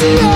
see you.